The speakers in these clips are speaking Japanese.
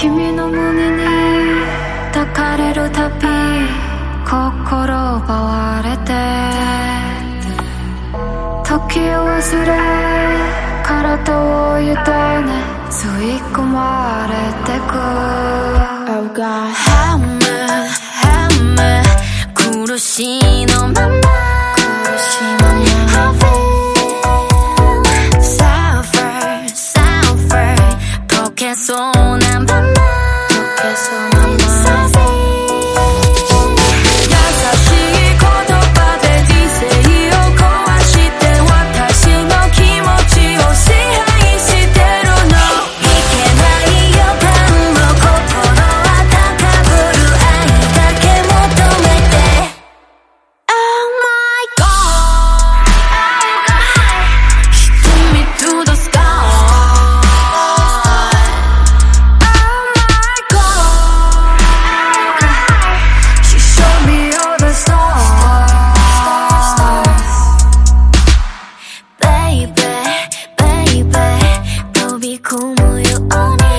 君の胸に抱かれるたび心奪われて時を忘れ体を委ね吸い込まれてく、oh 込むように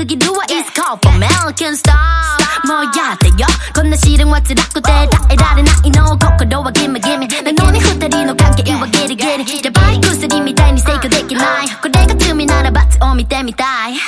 すぎるは It's called for American star もうやだよこんな試練は辛くて耐えられないの心はギミギミなのに二人の関係ギリギリ die.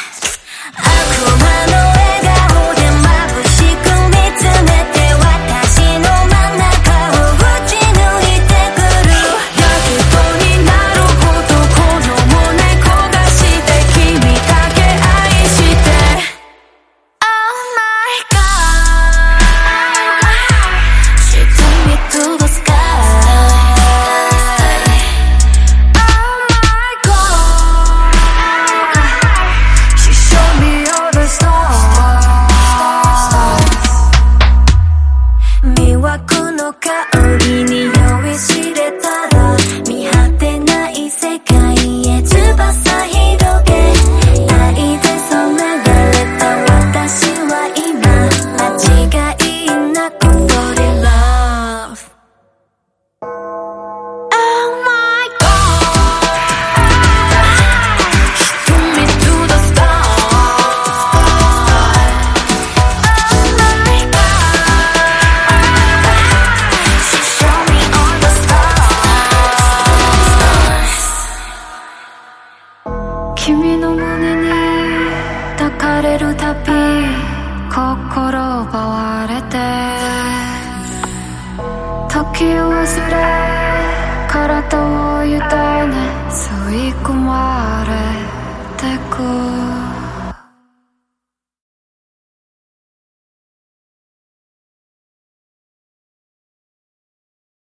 君の胸に抱かれるたび心奪われて時を忘れ体を委ね吸い込まれてく。